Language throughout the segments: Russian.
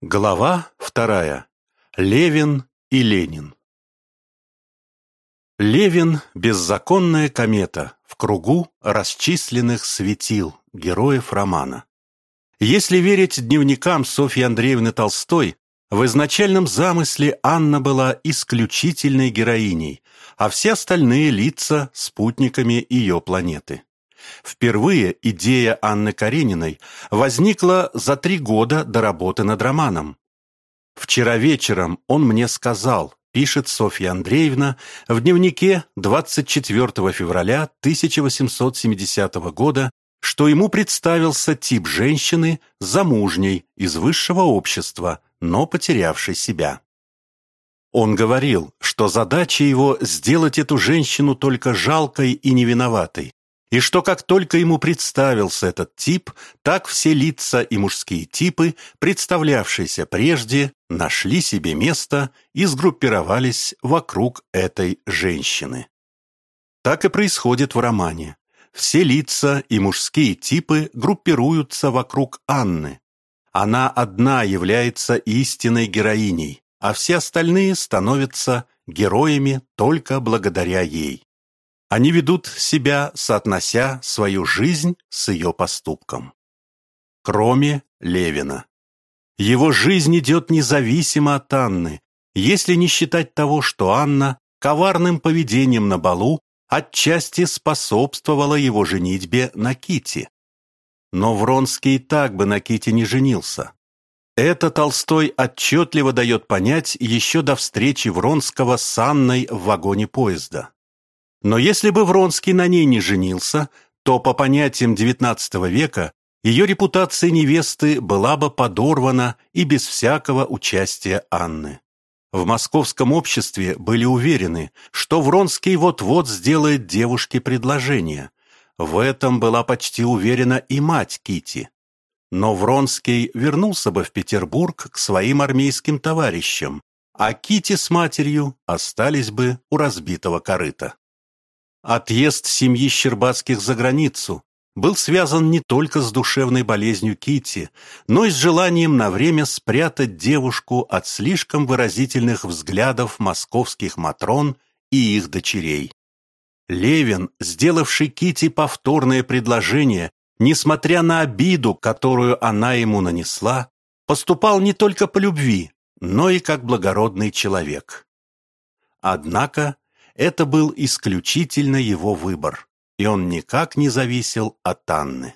Глава вторая. Левин и Ленин. Левин – беззаконная комета в кругу расчисленных светил героев романа. Если верить дневникам Софьи Андреевны Толстой, в изначальном замысле Анна была исключительной героиней, а все остальные лица – спутниками ее планеты. Впервые идея Анны Карениной возникла за три года до работы над романом. «Вчера вечером он мне сказал», пишет Софья Андреевна в дневнике 24 февраля 1870 года, что ему представился тип женщины замужней из высшего общества, но потерявшей себя. Он говорил, что задача его сделать эту женщину только жалкой и невиноватой, и что как только ему представился этот тип, так все лица и мужские типы, представлявшиеся прежде, нашли себе место и сгруппировались вокруг этой женщины. Так и происходит в романе. Все лица и мужские типы группируются вокруг Анны. Она одна является истинной героиней, а все остальные становятся героями только благодаря ей. Они ведут себя, соотнося свою жизнь с ее поступком. Кроме Левина. Его жизнь идет независимо от Анны, если не считать того, что Анна коварным поведением на балу отчасти способствовала его женитьбе на Кити. Но Вронский и так бы на Кити не женился. Это Толстой отчетливо дает понять еще до встречи Вронского с Анной в вагоне поезда. Но если бы Вронский на ней не женился, то, по понятиям XIX века, ее репутация невесты была бы подорвана и без всякого участия Анны. В московском обществе были уверены, что Вронский вот-вот сделает девушке предложение. В этом была почти уверена и мать Кити. Но Вронский вернулся бы в Петербург к своим армейским товарищам, а Кити с матерью остались бы у разбитого корыта. Отъезд семьи Щербацких за границу был связан не только с душевной болезнью Кити, но и с желанием на время спрятать девушку от слишком выразительных взглядов московских матрон и их дочерей. Левин, сделавший Кити повторное предложение, несмотря на обиду, которую она ему нанесла, поступал не только по любви, но и как благородный человек. Однако это был исключительно его выбор, и он никак не зависел от Анны.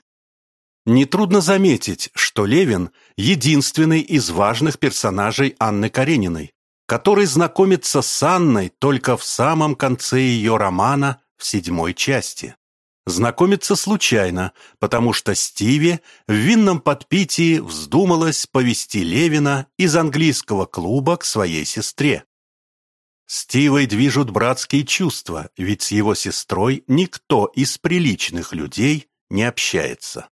Нетрудно заметить, что Левин – единственный из важных персонажей Анны Карениной, который знакомится с Анной только в самом конце ее романа в седьмой части. Знакомится случайно, потому что Стиви в винном подпитии вздумалась повести Левина из английского клуба к своей сестре. Стивой движут братские чувства, ведь с его сестрой никто из приличных людей не общается.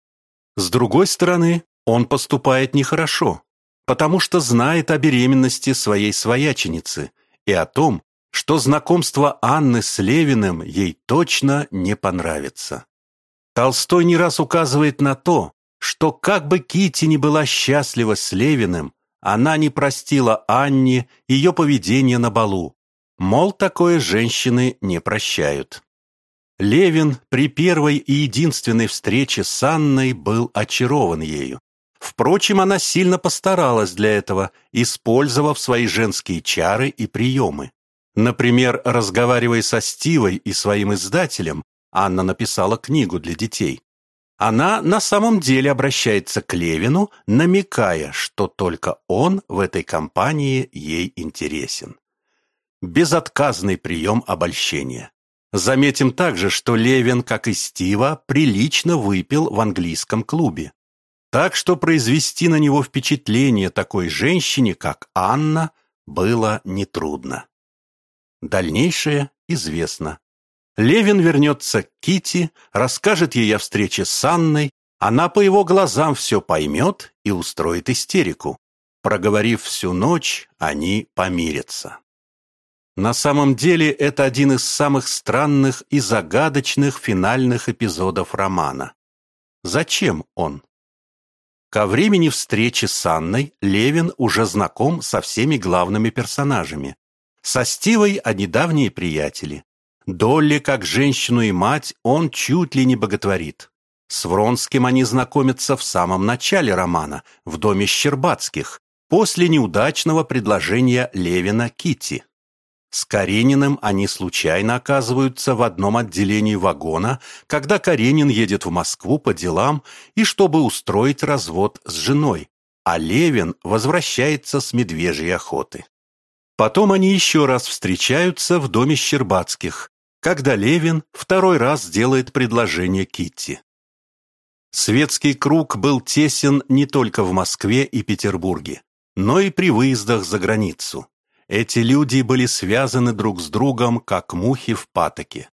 С другой стороны, он поступает нехорошо, потому что знает о беременности своей свояченицы и о том, что знакомство Анны с Левиным ей точно не понравится. Толстой не раз указывает на то, что как бы Кити не была счастлива с Левиным, она не простила Анне ее поведение на балу, Мол, такое женщины не прощают. Левин при первой и единственной встрече с Анной был очарован ею. Впрочем, она сильно постаралась для этого, использовав свои женские чары и приемы. Например, разговаривая со Стивой и своим издателем, Анна написала книгу для детей. Она на самом деле обращается к Левину, намекая, что только он в этой компании ей интересен безотказный прием обольщения. Заметим также, что Левин, как и Стива, прилично выпил в английском клубе. Так что произвести на него впечатление такой женщине, как Анна, было нетрудно. Дальнейшее известно. Левин вернется к Кити, расскажет ей о встрече с Анной, она по его глазам все поймет и устроит истерику. Проговорив всю ночь, они помирятся. На самом деле это один из самых странных и загадочных финальных эпизодов романа. Зачем он? Ко времени встречи с Анной Левин уже знаком со всеми главными персонажами. Со Стивой они давние приятели. Долли, как женщину и мать, он чуть ли не боготворит. С Вронским они знакомятся в самом начале романа, в доме Щербацких, после неудачного предложения Левина Кити. С Карениным они случайно оказываются в одном отделении вагона, когда Каренин едет в Москву по делам и чтобы устроить развод с женой, а Левин возвращается с медвежьей охоты. Потом они еще раз встречаются в доме Щербацких, когда Левин второй раз делает предложение Китти. Светский круг был тесен не только в Москве и Петербурге, но и при выездах за границу. Эти люди были связаны друг с другом, как мухи в патоке.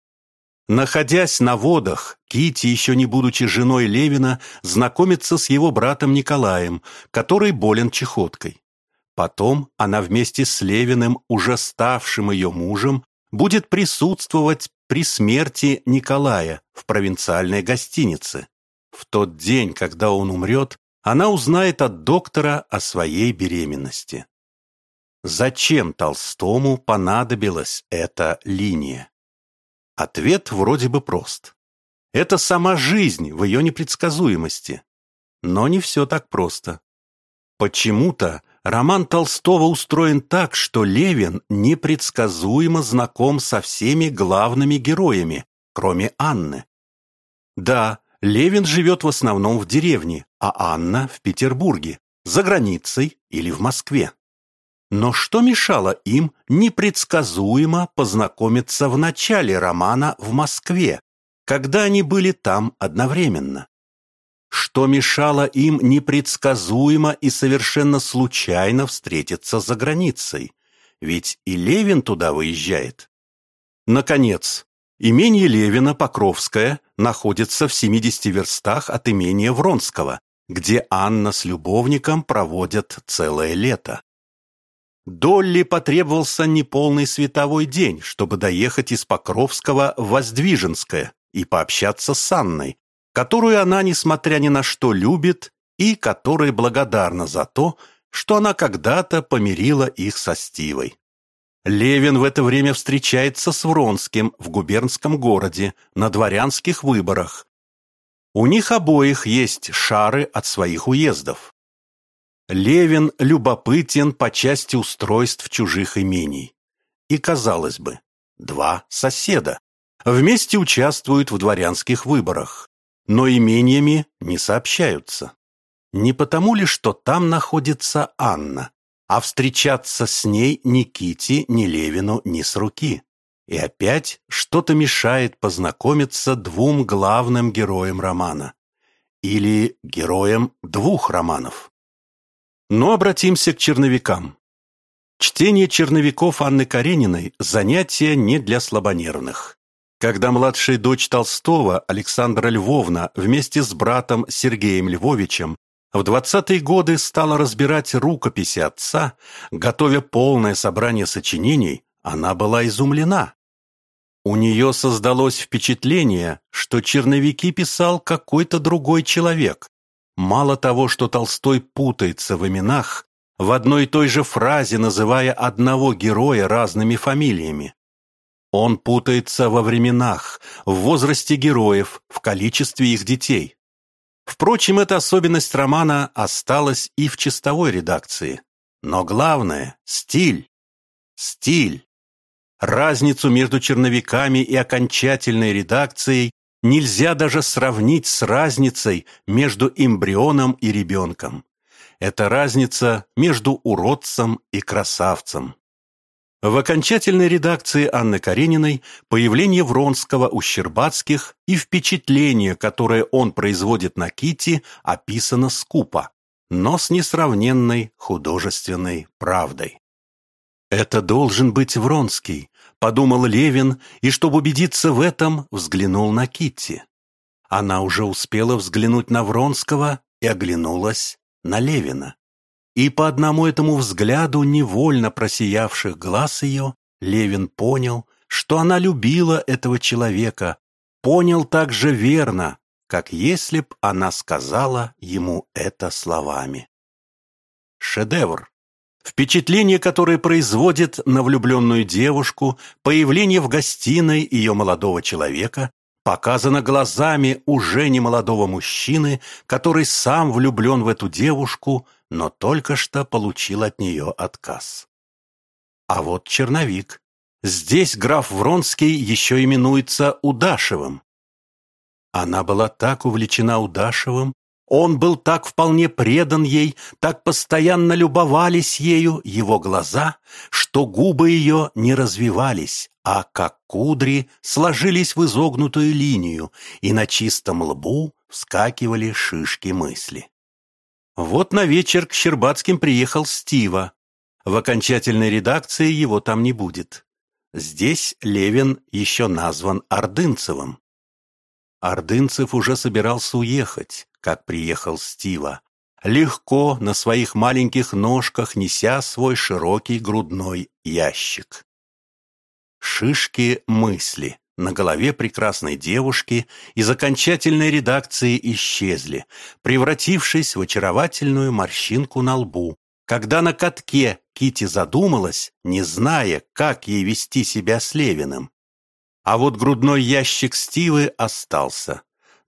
Находясь на водах, Кити, еще не будучи женой Левина, знакомится с его братом Николаем, который болен чехоткой. Потом она вместе с Левиным, уже ставшим ее мужем, будет присутствовать при смерти Николая в провинциальной гостинице. В тот день, когда он умрет, она узнает от доктора о своей беременности. Зачем Толстому понадобилась эта линия? Ответ вроде бы прост. Это сама жизнь в ее непредсказуемости. Но не все так просто. Почему-то роман Толстого устроен так, что Левин непредсказуемо знаком со всеми главными героями, кроме Анны. Да, Левин живет в основном в деревне, а Анна в Петербурге, за границей или в Москве. Но что мешало им непредсказуемо познакомиться в начале романа в Москве, когда они были там одновременно? что мешало им непредсказуемо и совершенно случайно встретиться за границей, ведь и Левин туда выезжает. Наконец, имение Левина Покровское находится в 70 верстах от имения Вронского, где Анна с любовником проводят целое лето. Долли потребовался неполный световой день, чтобы доехать из Покровского в Воздвиженское и пообщаться с Анной, которую она, несмотря ни на что, любит и которой благодарна за то, что она когда-то помирила их со Стивой. Левин в это время встречается с Вронским в губернском городе на дворянских выборах. У них обоих есть шары от своих уездов. Левин любопытен по части устройств чужих имений. И, казалось бы, два соседа вместе участвуют в дворянских выборах но имениями не сообщаются. Не потому ли, что там находится Анна, а встречаться с ней ни Кити, ни Левину ни с руки. И опять что-то мешает познакомиться двум главным героям романа. Или героям двух романов. Но обратимся к черновикам. Чтение черновиков Анны Карениной – занятие не для слабонервных. Когда младшая дочь Толстого, Александра Львовна, вместе с братом Сергеем Львовичем в 20-е годы стала разбирать рукописи отца, готовя полное собрание сочинений, она была изумлена. У нее создалось впечатление, что черновики писал какой-то другой человек. Мало того, что Толстой путается в именах, в одной и той же фразе называя одного героя разными фамилиями. Он путается во временах, в возрасте героев, в количестве их детей. Впрочем, эта особенность романа осталась и в чистовой редакции. Но главное – стиль. Стиль. Разницу между черновиками и окончательной редакцией нельзя даже сравнить с разницей между эмбрионом и ребенком. Это разница между уродцем и красавцем. В окончательной редакции Анны Карениной появление Вронского у Щербацких и впечатление, которое он производит на Кити, описано скупо, но с несравненной художественной правдой. «Это должен быть Вронский», — подумал Левин, и, чтобы убедиться в этом, взглянул на Китти. Она уже успела взглянуть на Вронского и оглянулась на Левина. И по одному этому взгляду невольно просиявших глаз ее Левин понял, что она любила этого человека, понял так же верно, как если б она сказала ему это словами. Шедевр. Впечатление, которое производит на влюбленную девушку появление в гостиной ее молодого человека, показано глазами уже не молодого мужчины, который сам влюблен в эту девушку, но только что получил от нее отказ. А вот черновик. Здесь граф Вронский еще именуется Удашевым. Она была так увлечена Удашевым, он был так вполне предан ей, так постоянно любовались ею его глаза, что губы ее не развивались, а как кудри сложились в изогнутую линию, и на чистом лбу вскакивали шишки мысли. Вот на вечер к Щербатским приехал Стива. В окончательной редакции его там не будет. Здесь Левин еще назван Ордынцевым. Ордынцев уже собирался уехать как приехал Стива, легко на своих маленьких ножках неся свой широкий грудной ящик. Шишки мысли на голове прекрасной девушки из окончательной редакции исчезли, превратившись в очаровательную морщинку на лбу, когда на катке Кити задумалась, не зная, как ей вести себя с Левиным. А вот грудной ящик Стивы остался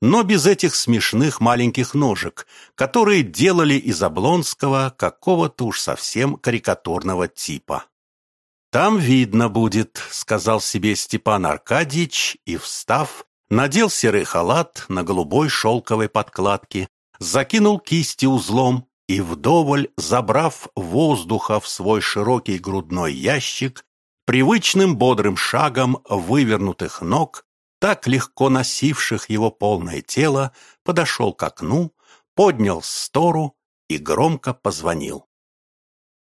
но без этих смешных маленьких ножек, которые делали из Облонского какого-то уж совсем карикатурного типа. «Там видно будет», — сказал себе Степан Аркадьевич и, встав, надел серый халат на голубой шелковой подкладке, закинул кисти узлом и, вдоволь забрав воздуха в свой широкий грудной ящик, привычным бодрым шагом вывернутых ног так легко носивших его полное тело, подошел к окну, поднял стору и громко позвонил.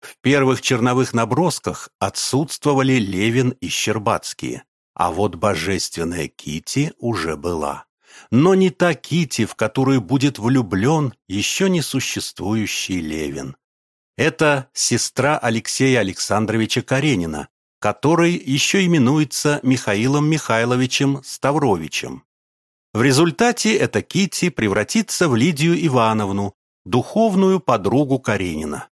В первых черновых набросках отсутствовали Левин и Щербацкие, а вот божественная Кити уже была. Но не та Кити, в которую будет влюблен еще не существующий Левин. Это сестра Алексея Александровича Каренина, который еще именуется Михаилом Михайловичем Ставровичем. В результате эта Кити превратится в Лидию Ивановну, духовную подругу Каренина.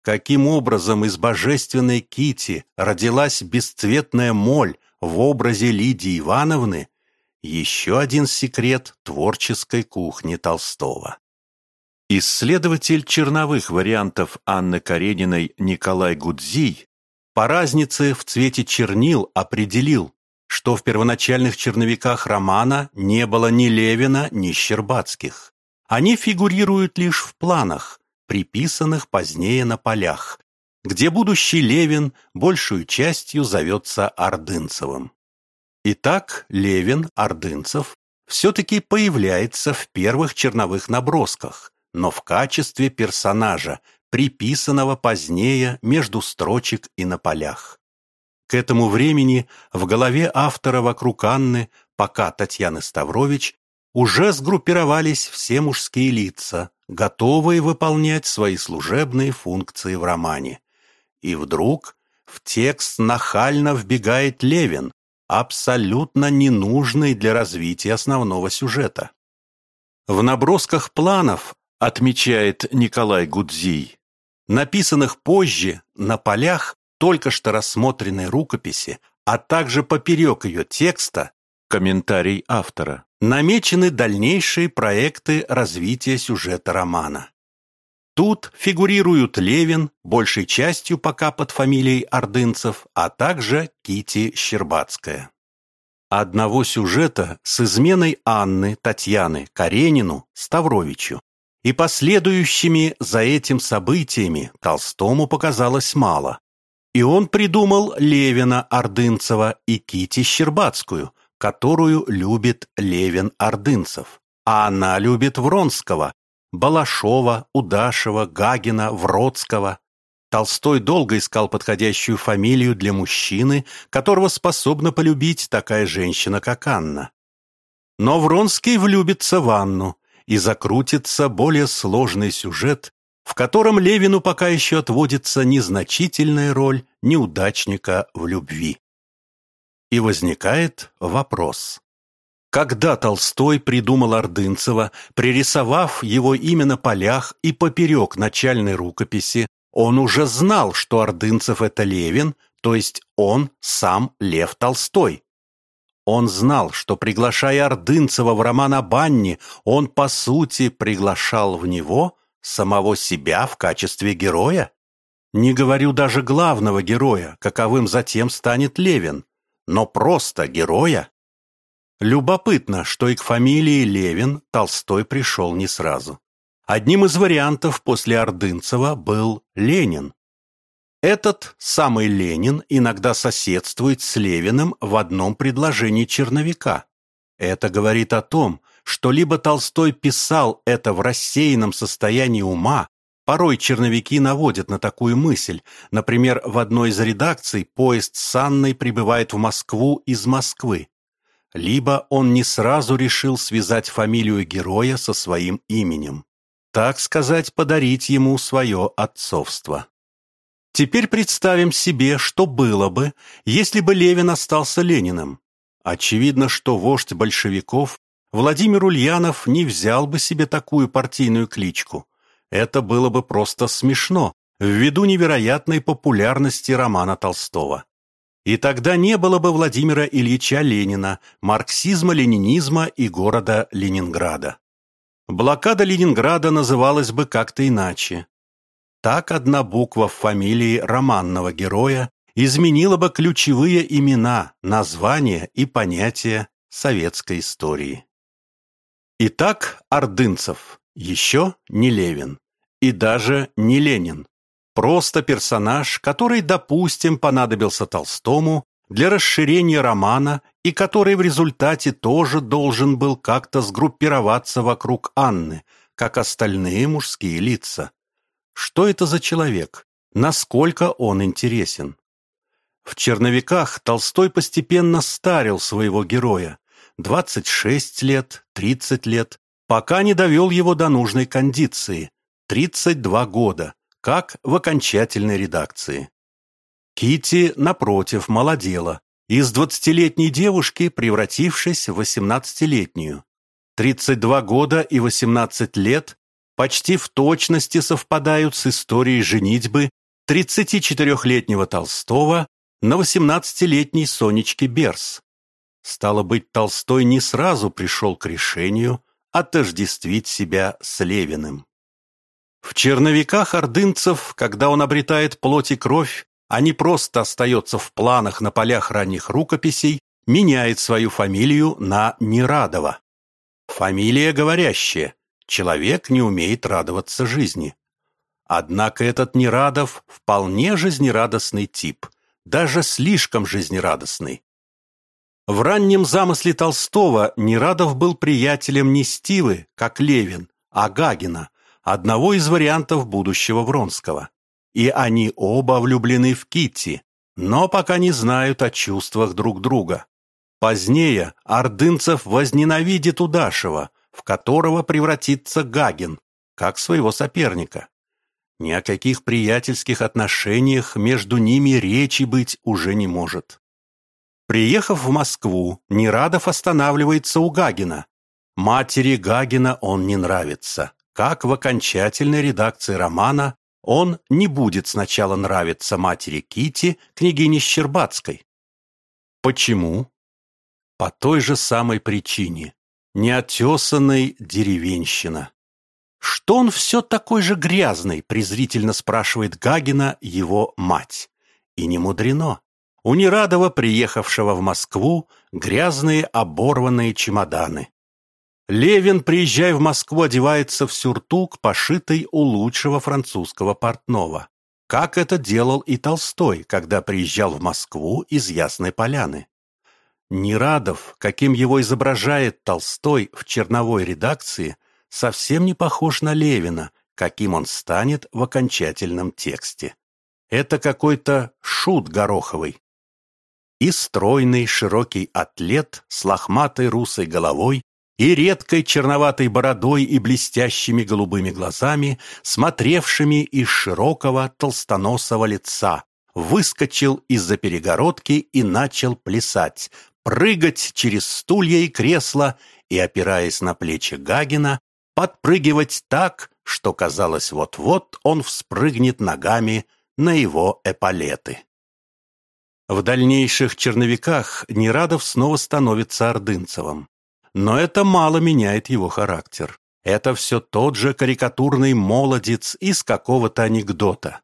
Каким образом из божественной Кити родилась бесцветная моль в образе Лидии Ивановны, еще один секрет творческой кухни Толстого. Исследователь черновых вариантов Анны Карениной Николай Гудзий по разнице в цвете чернил определил, что в первоначальных черновиках романа не было ни Левина, ни Щербацких. Они фигурируют лишь в планах, приписанных позднее на полях, где будущий Левин большую частью зовется Ордынцевым. Итак, Левин, Ордынцев, все-таки появляется в первых черновых набросках, но в качестве персонажа, приписанного позднее между строчек и на полях. К этому времени в голове автора вокруг Анны, пока Татьяны Ставрович, уже сгруппировались все мужские лица, готовые выполнять свои служебные функции в романе. И вдруг в текст нахально вбегает Левин, абсолютно ненужный для развития основного сюжета. В набросках планов, отмечает Николай Гудзий, написанных позже на полях только что рассмотренной рукописи, а также поперек ее текста, комментарий автора, намечены дальнейшие проекты развития сюжета романа. Тут фигурируют Левин, большей частью пока под фамилией Ордынцев, а также Кити Щербацкая. Одного сюжета с изменой Анны, Татьяны, Каренину, Ставровичу и последующими за этим событиями Толстому показалось мало. И он придумал Левина Ордынцева и Кити Щербацкую, которую любит Левин Ордынцев. А она любит Вронского, Балашова, Удашева, Гагина, Вродского. Толстой долго искал подходящую фамилию для мужчины, которого способна полюбить такая женщина, как Анна. Но Вронский влюбится в Анну, и закрутится более сложный сюжет, в котором Левину пока еще отводится незначительная роль неудачника в любви. И возникает вопрос. Когда Толстой придумал Ордынцева, пририсовав его имя на полях и поперек начальной рукописи, он уже знал, что Ордынцев – это Левин, то есть он сам Лев Толстой. Он знал, что, приглашая Ордынцева в роман о он, по сути, приглашал в него самого себя в качестве героя. Не говорю даже главного героя, каковым затем станет Левин, но просто героя. Любопытно, что и к фамилии Левин Толстой пришел не сразу. Одним из вариантов после Ордынцева был Ленин. Этот самый Ленин иногда соседствует с Левиным в одном предложении черновика. Это говорит о том, что либо Толстой писал это в рассеянном состоянии ума, порой черновики наводят на такую мысль, например, в одной из редакций поезд с Анной прибывает в Москву из Москвы, либо он не сразу решил связать фамилию героя со своим именем. Так сказать, подарить ему свое отцовство. Теперь представим себе, что было бы, если бы Левин остался Лениным. Очевидно, что вождь большевиков Владимир Ульянов не взял бы себе такую партийную кличку. Это было бы просто смешно, ввиду невероятной популярности романа Толстого. И тогда не было бы Владимира Ильича Ленина, марксизма, ленинизма и города Ленинграда. Блокада Ленинграда называлась бы как-то иначе. Так одна буква в фамилии романного героя изменила бы ключевые имена, названия и понятия советской истории. Итак, Ордынцев еще не Левин и даже не Ленин. Просто персонаж, который, допустим, понадобился Толстому для расширения романа и который в результате тоже должен был как-то сгруппироваться вокруг Анны, как остальные мужские лица. Что это за человек? Насколько он интересен? В «Черновиках» Толстой постепенно старил своего героя. 26 лет, 30 лет, пока не довел его до нужной кондиции. 32 года как в окончательной редакции. Кити, напротив, молодела, из двадцатилетней девушки превратившись в восемнадцатилетнюю. 32 года и 18 лет почти в точности совпадают с историей женитьбы 34-летнего Толстого на 18-летней Сонечке Берс. Стало быть, Толстой не сразу пришел к решению отождествить себя с Левиным. В черновиках ордынцев, когда он обретает плоть и кровь, а не просто остается в планах на полях ранних рукописей, меняет свою фамилию на Нерадова. Фамилия говорящая, человек не умеет радоваться жизни. Однако этот Нерадов вполне жизнерадостный тип, даже слишком жизнерадостный. В раннем замысле Толстого Нерадов был приятелем не Стивы, как Левин, а Гагина, одного из вариантов будущего Вронского. И они оба влюблены в Китти, но пока не знают о чувствах друг друга. Позднее Ордынцев возненавидит Удашева, в которого превратится Гагин, как своего соперника. Ни о каких приятельских отношениях между ними речи быть уже не может. Приехав в Москву, Нерадов останавливается у Гагина. Матери Гагина он не нравится как в окончательной редакции романа он не будет сначала нравиться матери Кити, княгине Щербацкой. Почему? По той же самой причине. Неотесанной деревенщина. «Что он все такой же грязный?» презрительно спрашивает Гагина его мать. И не мудрено. У Нерадова, приехавшего в Москву, грязные оборванные чемоданы. Левин, приезжая в Москву, одевается в сюртук, пошитый у лучшего французского портного. Как это делал и Толстой, когда приезжал в Москву из Ясной Поляны. Нерадов, каким его изображает Толстой в черновой редакции, совсем не похож на Левина, каким он станет в окончательном тексте. Это какой-то шут Гороховый. И стройный широкий атлет с лохматой русой головой и редкой черноватой бородой и блестящими голубыми глазами, смотревшими из широкого толстоносого лица, выскочил из-за перегородки и начал плясать, прыгать через стулья и кресла и, опираясь на плечи Гагина, подпрыгивать так, что казалось вот-вот он вспрыгнет ногами на его эполеты. В дальнейших черновиках Нерадов снова становится Ордынцевым. Но это мало меняет его характер. Это все тот же карикатурный молодец из какого-то анекдота.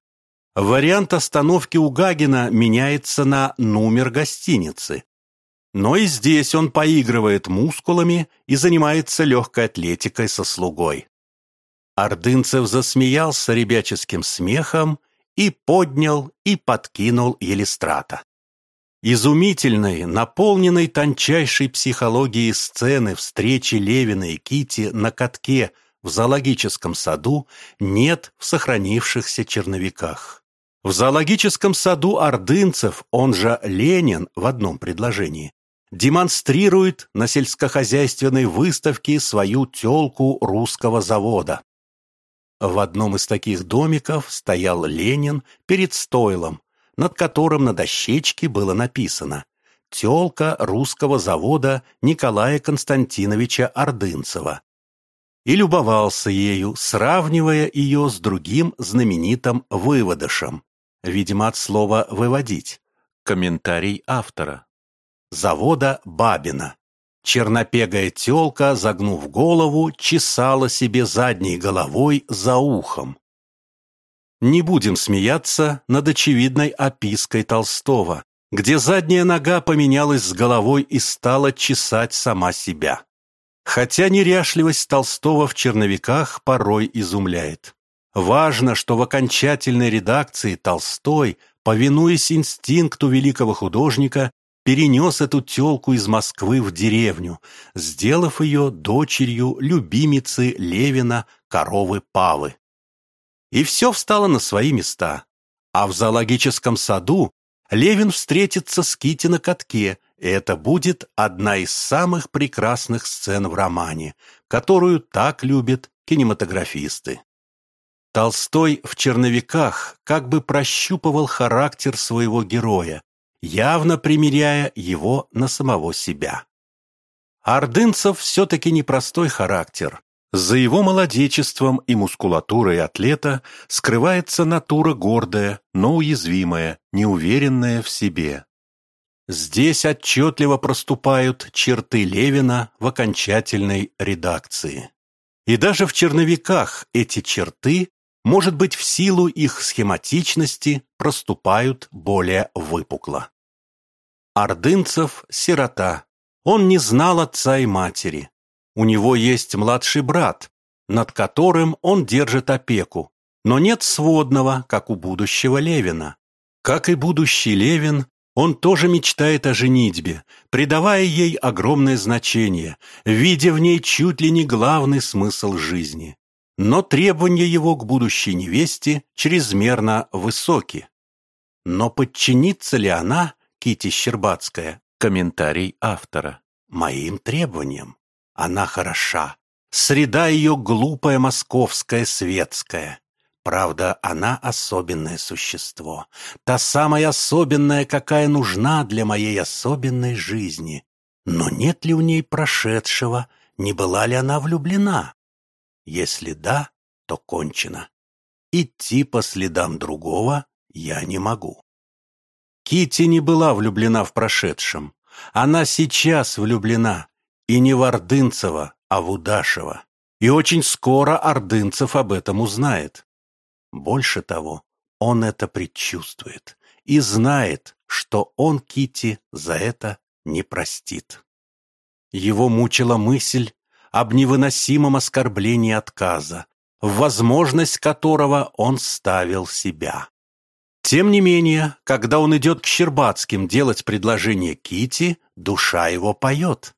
Вариант остановки у Гагина меняется на номер гостиницы. Но и здесь он поигрывает мускулами и занимается легкой атлетикой со слугой. Ордынцев засмеялся ребяческим смехом и поднял и подкинул Елистрата. Изумительной, наполненной тончайшей психологией сцены встречи Левина и Кити на катке в зоологическом саду нет в сохранившихся черновиках. В зоологическом саду ордынцев, он же Ленин в одном предложении, демонстрирует на сельскохозяйственной выставке свою телку русского завода. В одном из таких домиков стоял Ленин перед стойлом, над которым на дощечке было написано «Телка русского завода Николая Константиновича Ордынцева» и любовался ею, сравнивая ее с другим знаменитым выводышем, видимо, от слова «выводить». Комментарий автора. Завода Бабина. Чернопегая телка, загнув голову, чесала себе задней головой за ухом. Не будем смеяться над очевидной опиской Толстого, где задняя нога поменялась с головой и стала чесать сама себя. Хотя неряшливость Толстого в черновиках порой изумляет. Важно, что в окончательной редакции Толстой, повинуясь инстинкту великого художника, перенес эту телку из Москвы в деревню, сделав ее дочерью любимицы Левина коровы Павы и все встало на свои места. А в зоологическом саду Левин встретится с Кити на катке, и это будет одна из самых прекрасных сцен в романе, которую так любят кинематографисты. Толстой в «Черновиках» как бы прощупывал характер своего героя, явно примеряя его на самого себя. Ордынцев все-таки непростой характер, за его молодечеством и мускулатурой атлета скрывается натура гордая, но уязвимая, неуверенная в себе. Здесь отчетливо проступают черты Левина в окончательной редакции. И даже в черновиках эти черты, может быть, в силу их схематичности, проступают более выпукло. Ордынцев – сирота. Он не знал отца и матери. У него есть младший брат, над которым он держит опеку, но нет сводного, как у будущего Левина. Как и будущий Левин, он тоже мечтает о женитьбе, придавая ей огромное значение, видя в ней чуть ли не главный смысл жизни. Но требования его к будущей невесте чрезмерно высоки. Но подчинится ли она, Кити Щербацкая, комментарий автора, моим требованиям? Она хороша. Среда ее глупая московская светская. Правда, она особенное существо. Та самая особенная, какая нужна для моей особенной жизни. Но нет ли у ней прошедшего? Не была ли она влюблена? Если да, то кончено. Идти по следам другого я не могу. Кити не была влюблена в прошедшем. Она сейчас влюблена, и не в Ордынцева, а в Удашева. И очень скоро Ордынцев об этом узнает. Больше того, он это предчувствует и знает, что он Кити за это не простит. Его мучила мысль об невыносимом оскорблении отказа, в возможность которого он ставил себя. Тем не менее, когда он идет к Щербацким делать предложение Кити, душа его поет.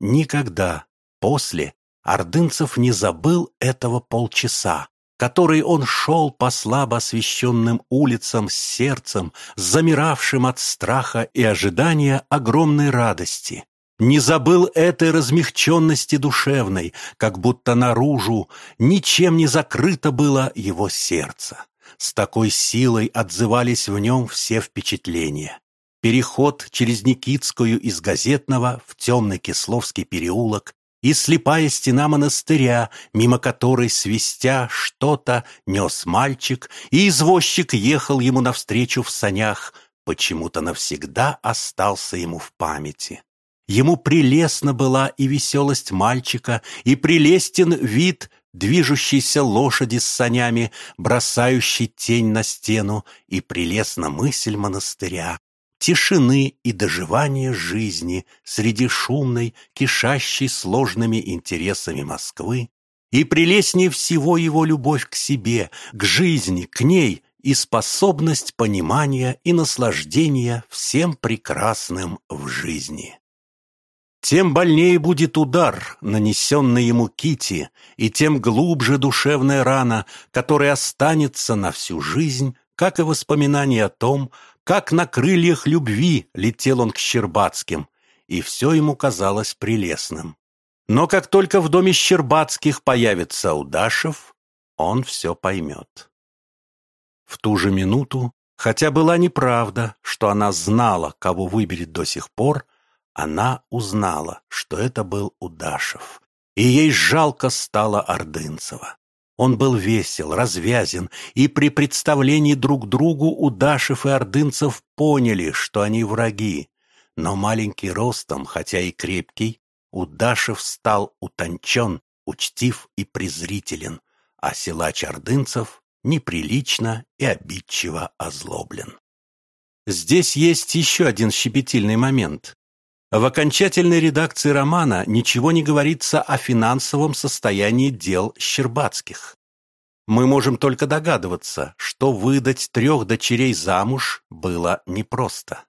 Никогда после Ордынцев не забыл этого полчаса, который он шел по слабо освещенным улицам с сердцем, замиравшим от страха и ожидания огромной радости. Не забыл этой размягченности душевной, как будто наружу ничем не закрыто было его сердце. С такой силой отзывались в нем все впечатления. переход через Никитскую из Газетного в темный Кисловский переулок, и слепая стена монастыря, мимо которой, свистя что-то, нес мальчик, и извозчик ехал ему навстречу в санях, почему-то навсегда остался ему в памяти. Ему прелестна была и веселость мальчика, и прелестен вид движущейся лошади с санями, бросающей тень на стену, и прелестна мысль монастыря, тишины и доживания жизни среди шумной, кишащей сложными интересами Москвы, и прелестнее всего его любовь к себе, к жизни, к ней и способность понимания и наслаждения всем прекрасным в жизни. Тем больнее будет удар, нанесенный ему Кити, и тем глубже душевная рана, которая останется на всю жизнь, как и воспоминание о том, как на крыльях любви летел он к Щербацким, и все ему казалось прелестным. Но как только в доме Щербацких появится Удашев, он все поймет. В ту же минуту, хотя была неправда, что она знала, кого выберет до сих пор, она узнала, что это был Удашев, и ей жалко стало Ордынцева. Он был весел, развязен, и при представлении друг другу Удашев и Ордынцев поняли, что они враги. Но маленький ростом, хотя и крепкий, Удашев стал утончен, учтив и презрителен, а силач Ордынцев неприлично и обидчиво озлоблен. Здесь есть еще один щепетильный момент. В окончательной редакции романа ничего не говорится о финансовом состоянии дел Щербацких. Мы можем только догадываться, что выдать трех дочерей замуж было непросто.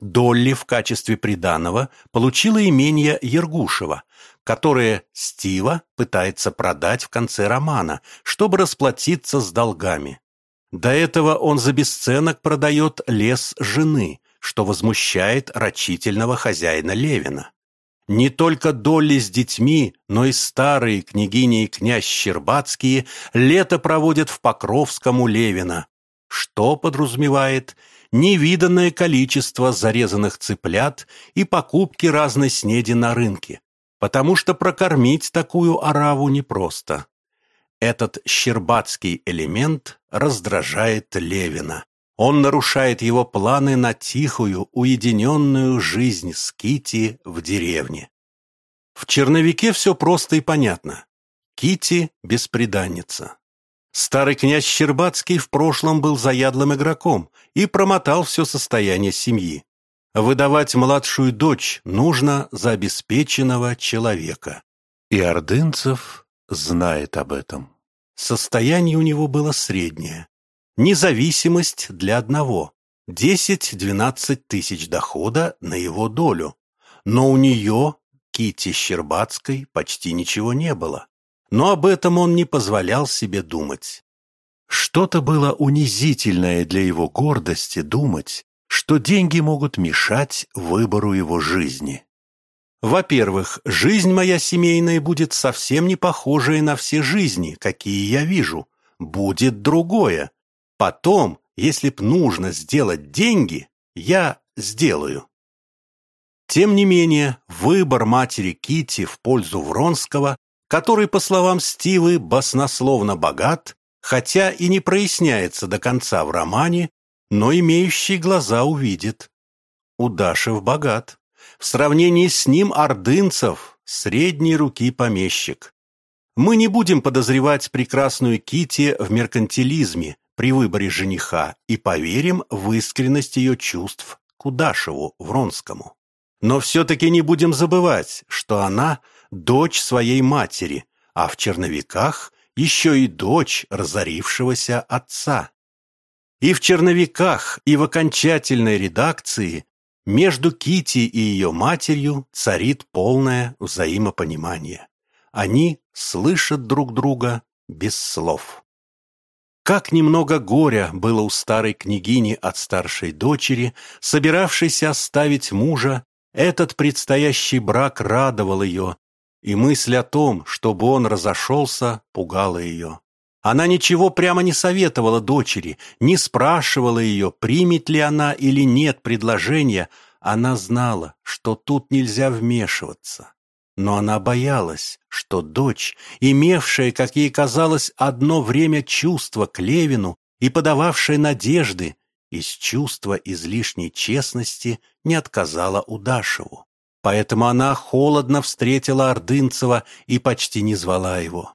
Долли в качестве приданого получила имение Ергушева, которое Стива пытается продать в конце романа, чтобы расплатиться с долгами. До этого он за бесценок продает лес жены, что возмущает рачительного хозяина Левина. Не только Долли с детьми, но и старые княгини и князь Щербацкие лето проводят в Покровском у Левина, что подразумевает невиданное количество зарезанных цыплят и покупки разной снеди на рынке, потому что прокормить такую ораву непросто. Этот щербатский элемент раздражает Левина, он нарушает его планы на тихую, уединенную жизнь с Кити в деревне. В черновике все просто и понятно. Кити бесприданница. Старый князь Щербацкий в прошлом был заядлым игроком и промотал все состояние семьи. Выдавать младшую дочь нужно за обеспеченного человека. И Ордынцев знает об этом. Состояние у него было среднее. Независимость для одного. 10-12 тысяч дохода на его долю. Но у нее, Кити Щербацкой, почти ничего не было. Но об этом он не позволял себе думать. Что-то было унизительное для его гордости думать, что деньги могут мешать выбору его жизни. Во-первых, жизнь моя семейная будет совсем не похожая на все жизни, какие я вижу. Будет другое. Потом, если б нужно сделать деньги, я сделаю. Тем не менее, выбор матери Кити в пользу Вронского, который, по словам Стивы, баснословно богат, хотя и не проясняется до конца в романе, но имеющий глаза увидит. Удашев богат. В сравнении с ним Ордынцев – средней руки помещик. Мы не будем подозревать прекрасную Кити в меркантилизме, при выборе жениха и поверим в искренность ее чувств к Удашеву Вронскому. Но все-таки не будем забывать, что она – дочь своей матери, а в черновиках еще и дочь разорившегося отца. И в черновиках, и в окончательной редакции между Кити и ее матерью царит полное взаимопонимание. Они слышат друг друга без слов. Как немного горя было у старой княгини от старшей дочери, собиравшейся оставить мужа, этот предстоящий брак радовал ее, и мысль о том, чтобы он разошелся, пугала ее. Она ничего прямо не советовала дочери, не спрашивала ее, примет ли она или нет предложения. Она знала, что тут нельзя вмешиваться. Но она боялась, что дочь, имевшая, как ей казалось, одно время чувство к Левину и подававшая надежды, из чувства излишней честности не отказала Удашеву. Поэтому она холодно встретила Ордынцева и почти не звала его.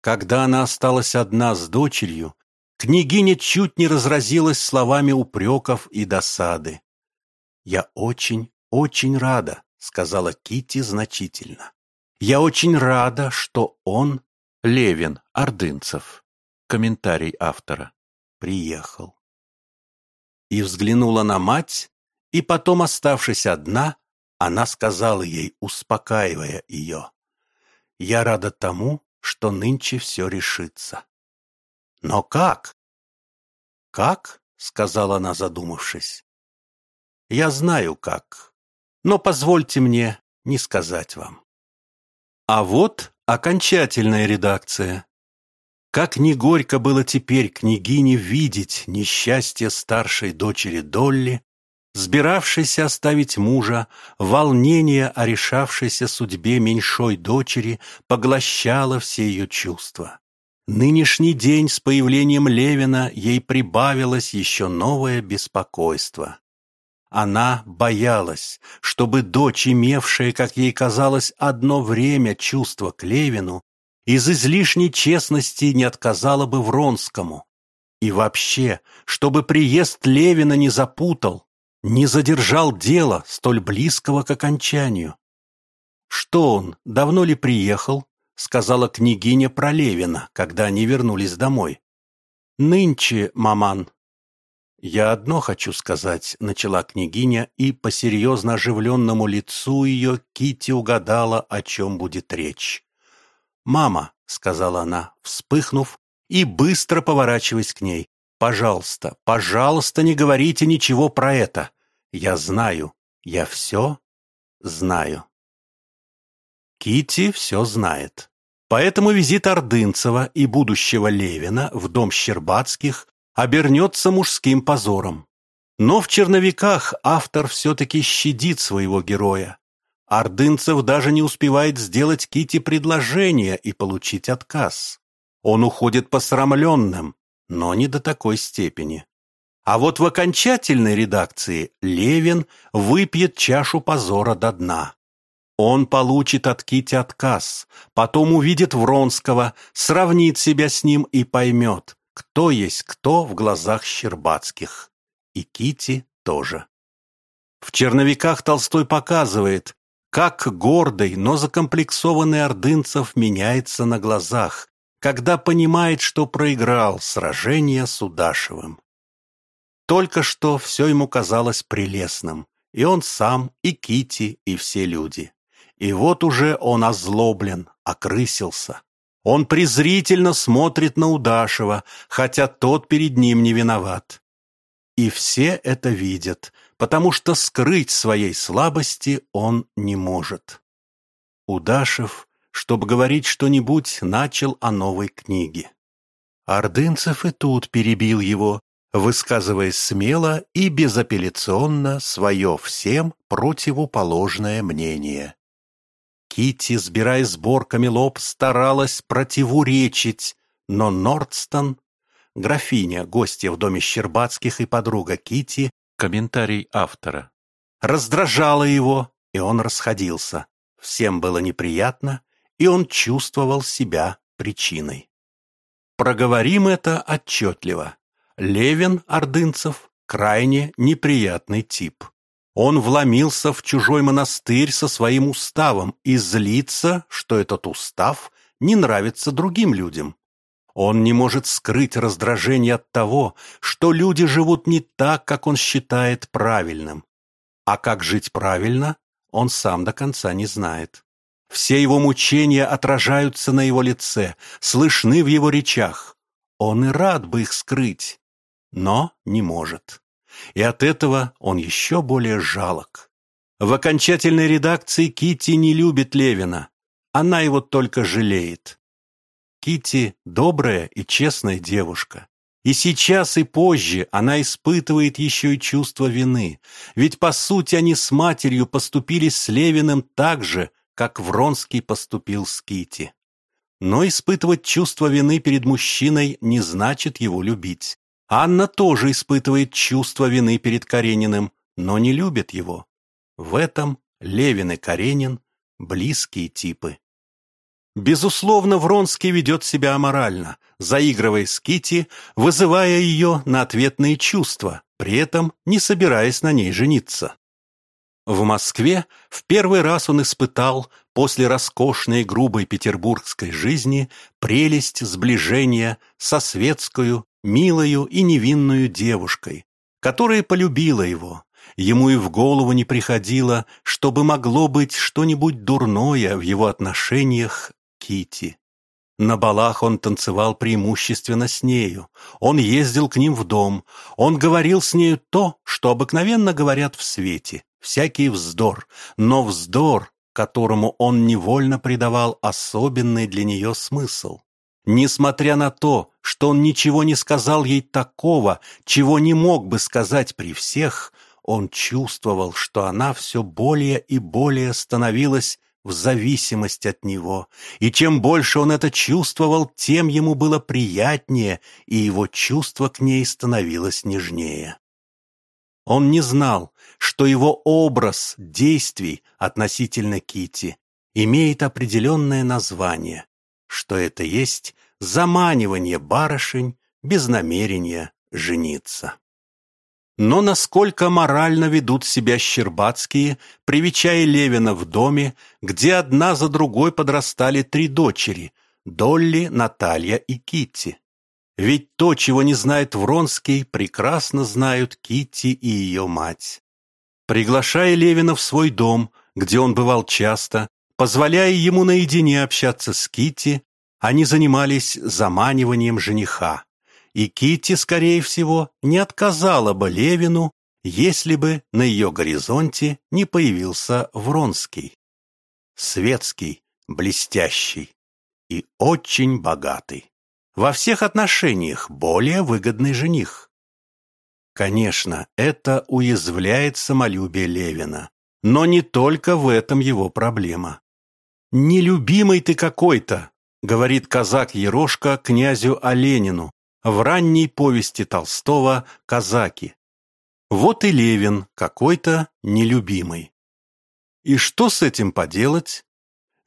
Когда она осталась одна с дочерью, княгиня чуть не разразилась словами упреков и досады. «Я очень, очень рада», — сказала Кити значительно. «Я очень рада, что он, Левин, Ордынцев». Комментарий автора. Приехал. И взглянула на мать, и потом, оставшись одна, она сказала ей, успокаивая ее, «Я рада тому, что нынче все решится. Но как? Как? сказала она, задумавшись. Я знаю как, но позвольте мне не сказать вам. А вот окончательная редакция. Как ни горько было теперь княгине видеть несчастье старшей дочери Долли, Сбиравшийся оставить мужа, волнение о решавшейся судьбе меньшой дочери поглощало все ее чувства. Нынешний день с появлением Левина ей прибавилось еще новое беспокойство. Она боялась, чтобы дочь, имевшая, как ей казалось, одно время чувство к Левину, из излишней честности не отказала бы Вронскому. И вообще, чтобы приезд Левина не запутал, не задержал дело, столь близкого к окончанию. «Что он, давно ли приехал?» — сказала княгиня про Левина, когда они вернулись домой. «Нынче, маман». «Я одно хочу сказать», — начала княгиня, и по серьезно оживленному лицу ее Кити угадала, о чем будет речь. «Мама», — сказала она, вспыхнув и быстро поворачиваясь к ней, Пожалуйста, пожалуйста, не говорите ничего про это. Я знаю, я все знаю. Кити все знает. Поэтому визит Ордынцева и будущего Левина в дом Щербатских обернется мужским позором. Но в черновиках автор все-таки щадит своего героя. Ордынцев даже не успевает сделать Кити предложение и получить отказ. Он уходит посрамленным, но не до такой степени. А вот в окончательной редакции Левин выпьет чашу позора до дна. Он получит от Кити отказ, потом увидит Вронского, сравнит себя с ним и поймет, кто есть кто в глазах Щербацких. И Кити тоже. В черновиках Толстой показывает, как гордый, но закомплексованный Ордынцев меняется на глазах, когда понимает, что проиграл сражение с Удашевым. Только что все ему казалось прелестным, и он сам, и Кити, и все люди. И вот уже он озлоблен, окрысился. Он презрительно смотрит на Удашева, хотя тот перед ним не виноват. И все это видят, потому что скрыть своей слабости он не может. Удашев чтобы говорить что-нибудь, начал о новой книге. Ордынцев и тут перебил его, высказываясь смело и безапелляционно свое всем противоположное мнение. Кити, сбирая сборками лоб, старалась противоречить, но Нордстон, графиня, гостья в доме Щербацких и подруга Кити, комментарий автора, раздражала его, и он расходился. Всем было неприятно, и он чувствовал себя причиной. Проговорим это отчетливо. Левин Ордынцев – крайне неприятный тип. Он вломился в чужой монастырь со своим уставом и злится, что этот устав не нравится другим людям. Он не может скрыть раздражение от того, что люди живут не так, как он считает правильным. А как жить правильно, он сам до конца не знает. Все его мучения отражаются на его лице, слышны в его речах. Он и рад бы их скрыть, но не может. И от этого он еще более жалок. В окончательной редакции Кити не любит Левина. Она его только жалеет. Кити добрая и честная девушка. И сейчас, и позже она испытывает еще и чувство вины, ведь, по сути, они с матерью поступили с Левиным так же, как Вронский поступил с Кити. Но испытывать чувство вины перед мужчиной не значит его любить. Анна тоже испытывает чувство вины перед Карениным, но не любит его. В этом Левин и Каренин – близкие типы. Безусловно, Вронский ведет себя аморально, заигрывая с Кити, вызывая ее на ответные чувства, при этом не собираясь на ней жениться. В Москве в первый раз он испытал, после роскошной грубой петербургской жизни, прелесть сближения со светскую, милою и невинную девушкой, которая полюбила его. Ему и в голову не приходило, чтобы могло быть что-нибудь дурное в его отношениях Кити. На балах он танцевал преимущественно с нею. Он ездил к ним в дом. Он говорил с нею то, что обыкновенно говорят в свете. Всякий вздор. Но вздор, которому он невольно придавал особенный для нее смысл. Несмотря на то, что он ничего не сказал ей такого, чего не мог бы сказать при всех, он чувствовал, что она все более и более становилась в зависимость от него, и чем больше он это чувствовал, тем ему было приятнее, и его чувство к ней становилось нежнее. Он не знал, что его образ действий относительно Кити имеет определенное название, что это есть заманивание барышень без намерения жениться. Но насколько морально ведут себя Щербацкие, привечая Левина в доме, где одна за другой подрастали три дочери – Долли, Наталья и Китти. Ведь то, чего не знает Вронский, прекрасно знают Китти и ее мать. Приглашая Левина в свой дом, где он бывал часто, позволяя ему наедине общаться с Китти, они занимались заманиванием жениха и Китти, скорее всего, не отказала бы Левину, если бы на ее горизонте не появился Вронский. Светский, блестящий и очень богатый. Во всех отношениях более выгодный жених. Конечно, это уязвляет самолюбие Левина, но не только в этом его проблема. «Нелюбимый ты какой-то», — говорит казак Ерошка князю Оленину, в ранней повести Толстого «Казаки». Вот и Левин какой-то нелюбимый. И что с этим поделать?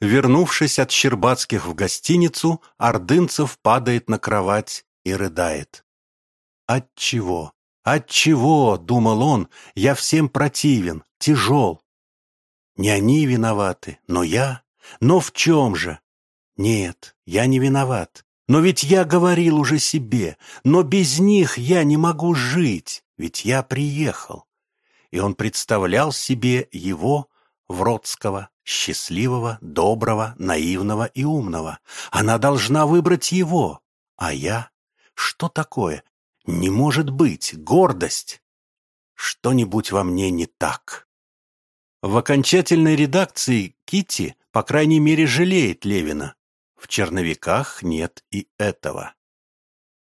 Вернувшись от Щербацких в гостиницу, Ордынцев падает на кровать и рыдает. «Отчего? Отчего?» — думал он. «Я всем противен, тяжел. Не они виноваты, но я. Но в чем же? Нет, я не виноват. Но ведь я говорил уже себе, но без них я не могу жить, ведь я приехал. И он представлял себе его, Вродского, счастливого, доброго, наивного и умного. Она должна выбрать его. А я? Что такое? Не может быть, гордость. Что-нибудь во мне не так. В окончательной редакции Кити, по крайней мере, жалеет Левина. В черновиках нет и этого.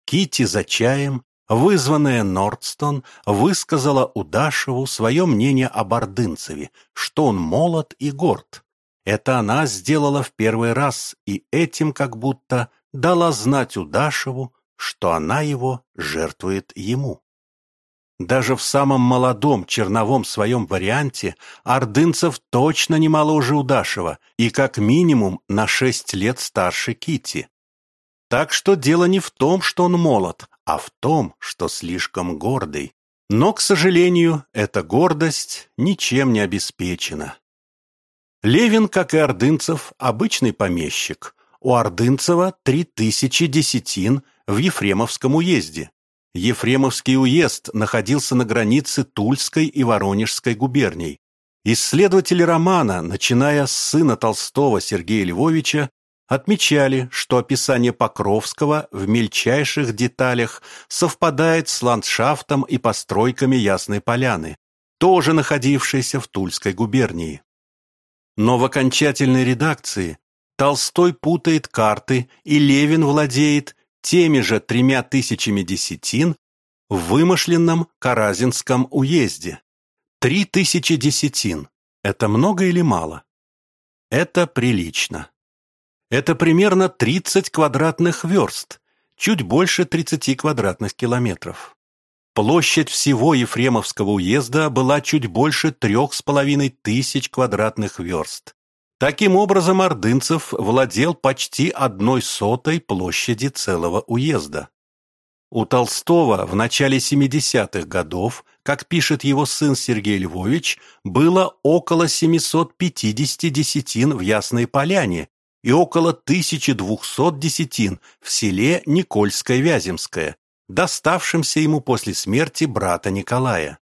Кити за чаем, вызванная Нордстон, высказала Удашеву свое мнение об Ордынцеве, что он молод и горд. Это она сделала в первый раз и этим как будто дала знать Удашеву, что она его жертвует ему. Даже в самом молодом черновом своем варианте Ордынцев точно не моложе Удашева и как минимум на шесть лет старше Кити. Так что дело не в том, что он молод, а в том, что слишком гордый. Но, к сожалению, эта гордость ничем не обеспечена. Левин, как и Ордынцев, обычный помещик. У Ордынцева три тысячи десятин в Ефремовском уезде. Ефремовский уезд находился на границе Тульской и Воронежской губерний. Исследователи романа, начиная с сына Толстого Сергея Львовича, отмечали, что описание Покровского в мельчайших деталях совпадает с ландшафтом и постройками Ясной Поляны, тоже находившейся в Тульской губернии. Но в окончательной редакции Толстой путает карты, и Левин владеет теми же тремя тысячами десятин в вымышленном Каразинском уезде. Три тысячи десятин – это много или мало? Это прилично. Это примерно 30 квадратных верст, чуть больше 30 квадратных километров. Площадь всего Ефремовского уезда была чуть больше трех с половиной тысяч квадратных верст. Таким образом, Ордынцев владел почти одной сотой площади целого уезда. У Толстого в начале 70-х годов, как пишет его сын Сергей Львович, было около 750 десятин в Ясной Поляне и около 1200 десятин в селе Никольское-Вяземское, доставшемся ему после смерти брата Николая.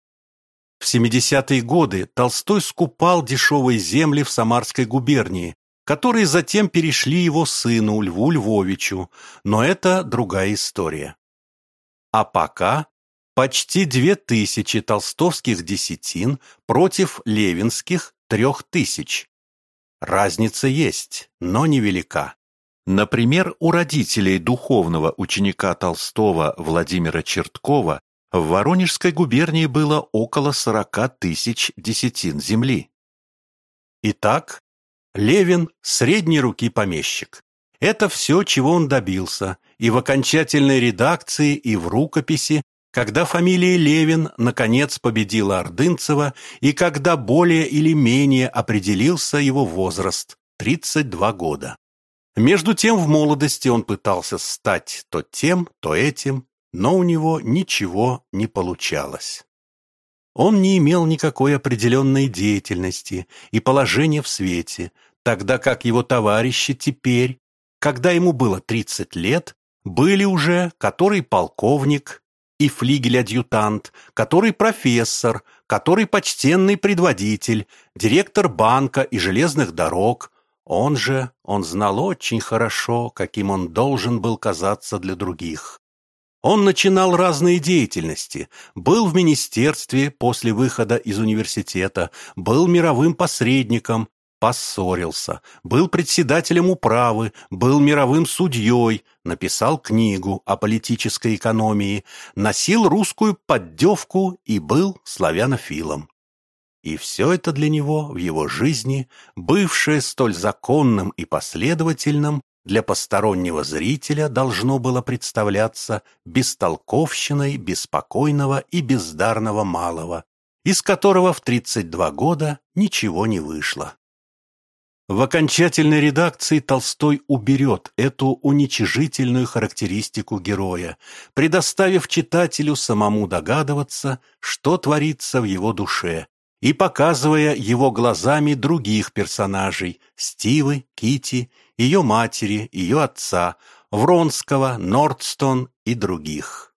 В 70-е годы Толстой скупал дешевые земли в Самарской губернии, которые затем перешли его сыну Льву Львовичу, но это другая история. А пока почти две тысячи толстовских десятин против левинских трех тысяч. Разница есть, но невелика. Например, у родителей духовного ученика Толстого Владимира Черткова в Воронежской губернии было около 40 тысяч десятин земли. Итак, Левин – средней руки помещик. Это все, чего он добился, и в окончательной редакции, и в рукописи, когда фамилия Левин наконец победила Ордынцева и когда более или менее определился его возраст – 32 года. Между тем в молодости он пытался стать то тем, то этим, но у него ничего не получалось. Он не имел никакой определенной деятельности и положения в свете, тогда как его товарищи теперь, когда ему было 30 лет, были уже который полковник и флигель-адъютант, который профессор, который почтенный предводитель, директор банка и железных дорог. Он же, он знал очень хорошо, каким он должен был казаться для других. Он начинал разные деятельности, был в министерстве после выхода из университета, был мировым посредником, поссорился, был председателем управы, был мировым судьей, написал книгу о политической экономии, носил русскую поддевку и был славянофилом. И все это для него в его жизни, бывшее столь законным и последовательным, для постороннего зрителя должно было представляться бестолковщиной беспокойного и бездарного малого, из которого в 32 года ничего не вышло. В окончательной редакции Толстой уберет эту уничижительную характеристику героя, предоставив читателю самому догадываться, что творится в его душе, и показывая его глазами других персонажей – Стивы, Кити ее матери, ее отца, Вронского, Нордстон и других.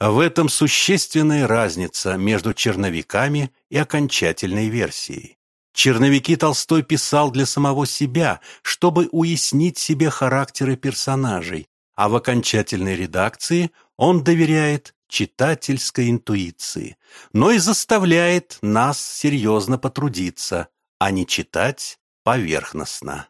В этом существенная разница между черновиками и окончательной версией. Черновики Толстой писал для самого себя, чтобы уяснить себе характеры персонажей, а в окончательной редакции он доверяет читательской интуиции, но и заставляет нас серьезно потрудиться, а не читать поверхностно.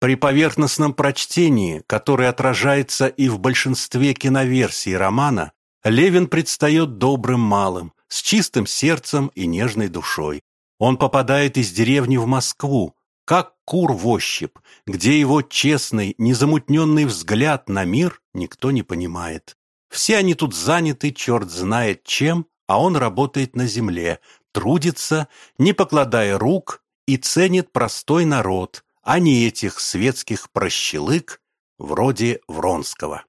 При поверхностном прочтении, которое отражается и в большинстве киноверсий романа, Левин предстает добрым малым, с чистым сердцем и нежной душой. Он попадает из деревни в Москву, как кур в ощупь, где его честный, незамутненный взгляд на мир никто не понимает. Все они тут заняты, черт знает чем, а он работает на земле, трудится, не покладая рук, и ценит простой народ, а не этих светских прощелык вроде Вронского.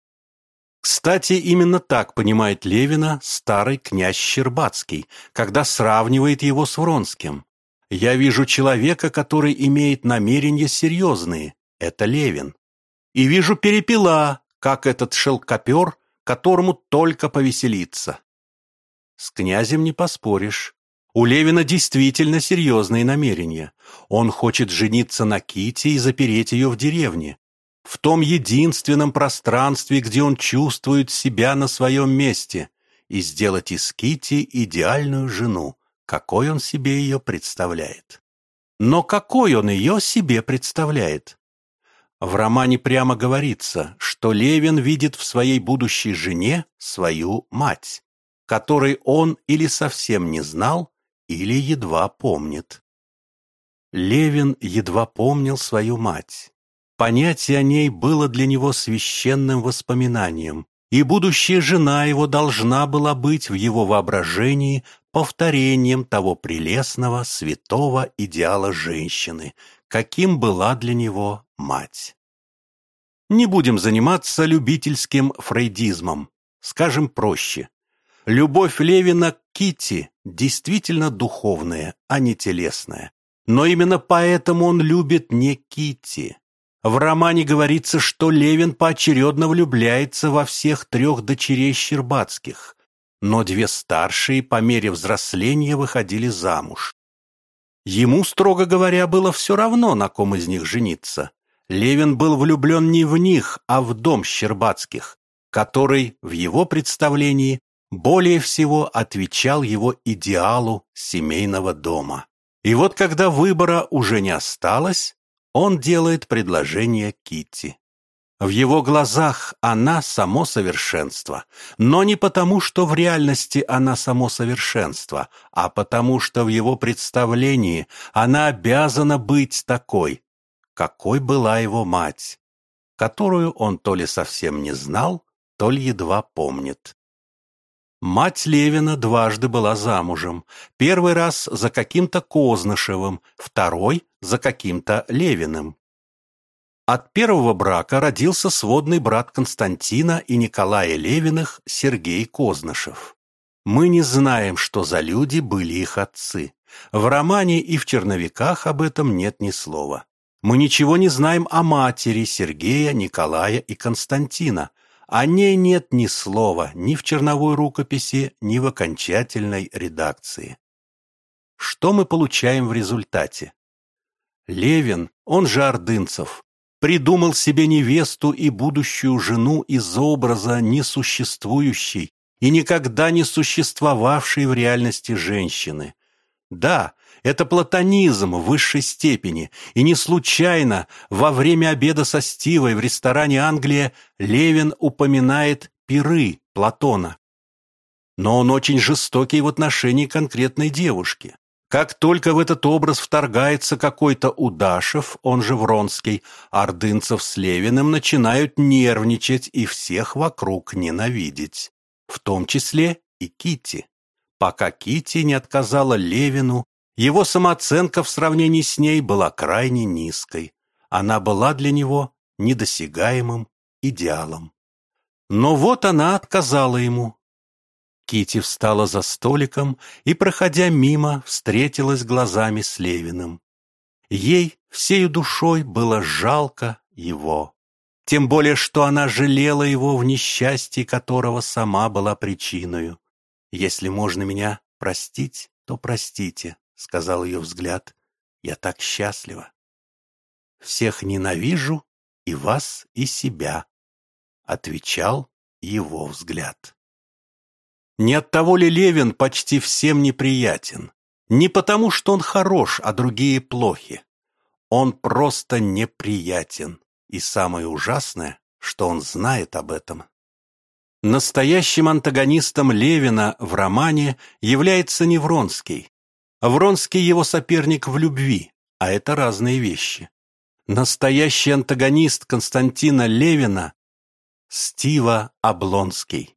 Кстати, именно так понимает Левина старый князь Щербацкий, когда сравнивает его с Вронским. «Я вижу человека, который имеет намерения серьезные. Это Левин. И вижу перепела, как этот шелкопер, которому только повеселиться». С князем не поспоришь. У Левина действительно серьезные намерения. Он хочет жениться на Ките и запереть ее в деревне. В том единственном пространстве, где он чувствует себя на своем месте, и сделать из Кити идеальную жену, какой он себе ее представляет. Но какой он ее себе представляет? В романе прямо говорится, что Левин видит в своей будущей жене свою мать, которой он или совсем не знал, или едва помнит. Левин едва помнил свою мать. Понятие о ней было для него священным воспоминанием, и будущая жена его должна была быть в его воображении повторением того прелестного, святого идеала женщины, каким была для него мать. Не будем заниматься любительским фрейдизмом, скажем проще. Любовь Левина к Китти действительно духовная, а не телесная. Но именно поэтому он любит не Китти. В романе говорится, что Левин поочередно влюбляется во всех трех дочерей Щербацких, но две старшие по мере взросления выходили замуж. Ему, строго говоря, было все равно, на ком из них жениться. Левин был влюблен не в них, а в дом Щербацких, который, в его представлении, более всего отвечал его идеалу семейного дома. И вот когда выбора уже не осталось, он делает предложение Китти. В его глазах она само совершенство, но не потому, что в реальности она само совершенство, а потому, что в его представлении она обязана быть такой, какой была его мать, которую он то ли совсем не знал, то ли едва помнит. Мать Левина дважды была замужем. Первый раз за каким-то Кознышевым, второй за каким-то Левиным. От первого брака родился сводный брат Константина и Николая Левиных Сергей Кознышев. Мы не знаем, что за люди были их отцы. В романе и в черновиках об этом нет ни слова. Мы ничего не знаем о матери Сергея, Николая и Константина, о ней нет ни слова ни в черновой рукописи, ни в окончательной редакции. Что мы получаем в результате? Левин, он же Ордынцев, придумал себе невесту и будущую жену из образа несуществующей и никогда не существовавшей в реальности женщины. Да, это платонизм в высшей степени, и не случайно во время обеда со Стивой в ресторане «Англия» Левин упоминает пиры Платона. Но он очень жестокий в отношении конкретной девушки. Как только в этот образ вторгается какой-то Удашев, он же Вронский, Ордынцев с Левиным начинают нервничать и всех вокруг ненавидеть, в том числе и Кити. Пока Кити не отказала Левину его самооценка в сравнении с ней была крайне низкой. Она была для него недосягаемым идеалом. Но вот она отказала ему. Кити встала за столиком и, проходя мимо, встретилась глазами с Левиным. Ей всею душой было жалко его. Тем более, что она жалела его в несчастье, которого сама была причиною. «Если можно меня простить, то простите», — сказал ее взгляд, — «я так счастлива». «Всех ненавижу, и вас, и себя», — отвечал его взгляд. Не от того ли Левин почти всем неприятен? Не потому, что он хорош, а другие плохи. Он просто неприятен. И самое ужасное, что он знает об этом. Настоящим антагонистом Левина в романе является Невронский, Вронский его соперник в любви, а это разные вещи. Настоящий антагонист Константина Левина – Стива Облонский.